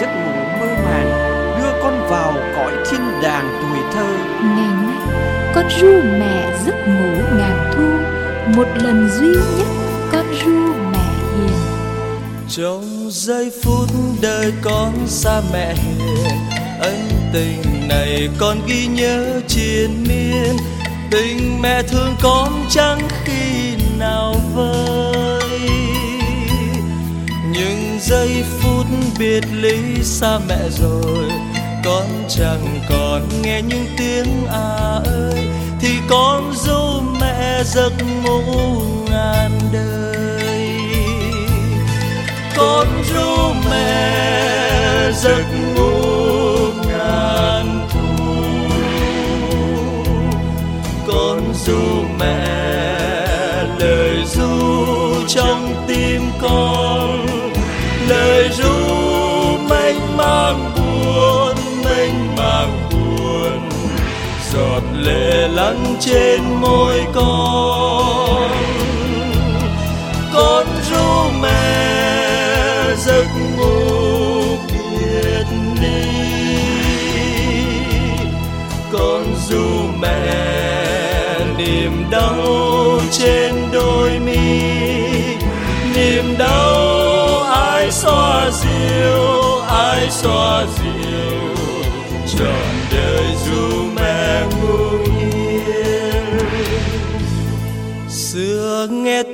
giấc ngủ mơ màng đưa con vào cõi thiên đàng tuổi thơ. Ngày nay con ru mẹ giấc ngủ ngàn thu một lần duy nhất con ru mẹ hiền. Trong giây phút đời con xa mẹ hiền ân tình này con ghi nhớ triền miên. Tình mẹ thương con chẳng khi nào vơi. Những giây phút biệt ly xa mẹ rồi. Con chẳng còn nghe những tiếng à ơi, thì con ru mẹ giấc ngủ ngàn đời. Con ru mẹ giấc lệ trên môi con con ru mẹ giấc ngủ biệt ly con ru mẹ niềm đau trên đôi mi niềm đau ai xoa dịu, ai xoa dịu, trời.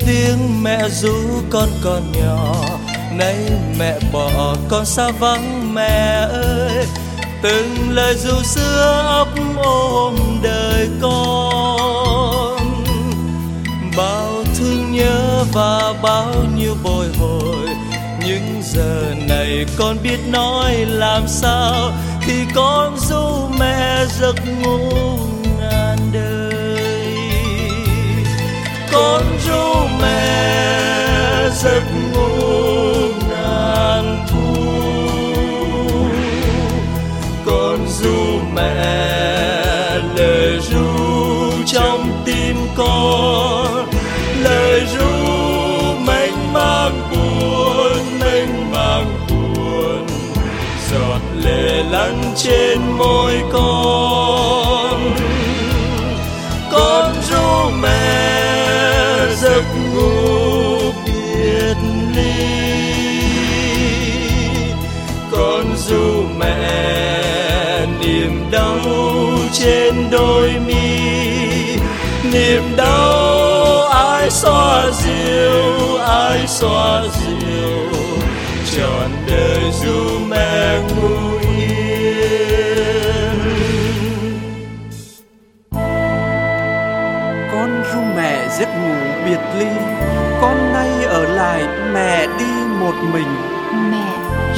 Tiếng mẹ ru con còn nhỏ. Nay mẹ bỏ con xa vắng mẹ ơi. Từng lời ru xưa ấp ôm đời con. Bao thương nhớ và bao nhiêu bồi hồi. Những giờ này con biết nói làm sao. Thì con ru mẹ giấc ngủ ngàn đời. Giấc ngủ ngàn thu. Con ru mẹ lời ru trong tim con. Lời ru mênh mang buồn mênh mang buồn giọt lệ lăn trên môi con. Niềm đau trên đôi mi. Niềm đau ai xoa dịu ai xoa dịu. Trọn đời ru mẹ ngủ yên. Con ru mẹ giấc ngủ biệt ly con nay ở lại mẹ đi một mình. Mẹ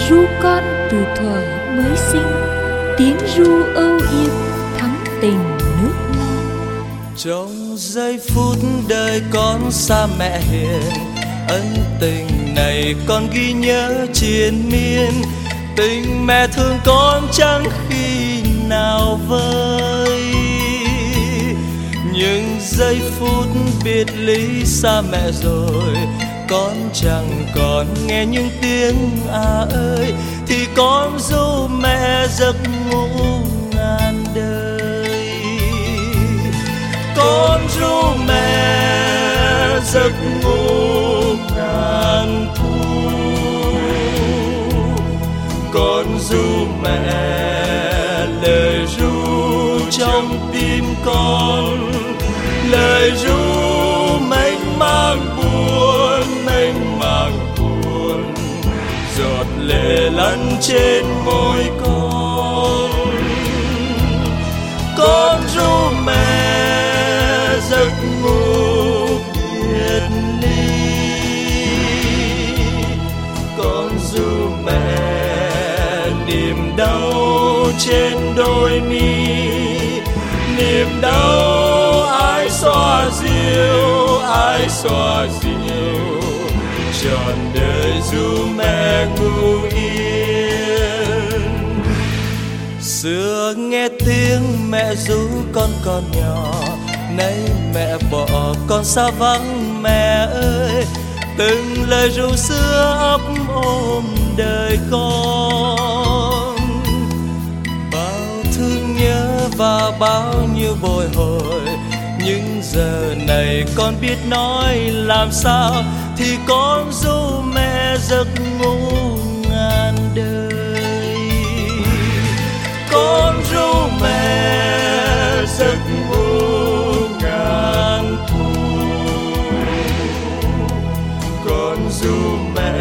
ru con từ thuở mới sinh tiếng ru âu yếm thắm tình nước non. Trong giây phút đời con xa mẹ hiền, ân tình này con ghi nhớ triền miên. Tình mẹ thương con chẳng khi nào vơi. Những giây phút biệt ly xa mẹ rồi, con chẳng còn nghe những tiếng à ơi. Thì con ru mẹ giấc ngủ ngàn đời. Con ru mẹ giấc ngủ ngàn thu. Con ru mẹ lời ru trong tim con. Lời ru mênh mang buồn, mênh mang buồn. Giọt lệ lăn trên môi con con ru mẹ giấc ngủ biệt ly con ru mẹ niềm đau trên đôi mi. Niềm đau ai xoa dịu ai xoa dịu trọn đời ru mẹ nghe tiếng mẹ ru con còn nhỏ. Nay mẹ bỏ con xa vắng, mẹ ơi, từng lời ru xưa ấp ôm đời con. Bao thương nhớ và bao nhiêu bồi hồi, nhưng giờ này con biết nói làm sao thì con ru mẹ giấc ngủ ngàn đời. Ru mẹ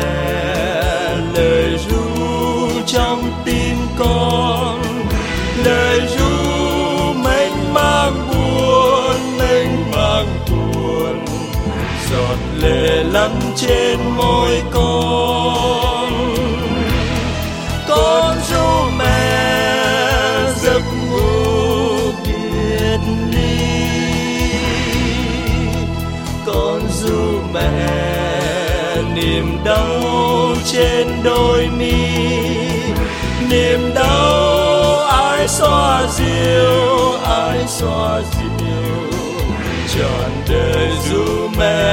lời ru trong tim con. Lời ru mênh mang buồn, mênh mang buồn, giọt lệ lăn trên môi con. Con ru mẹ giấc ngủ biệt ly con ru mẹ niềm đau trên đôi mi. Niềm đau ai xoa dịu ai xoa dịu trọn đời dù mẹ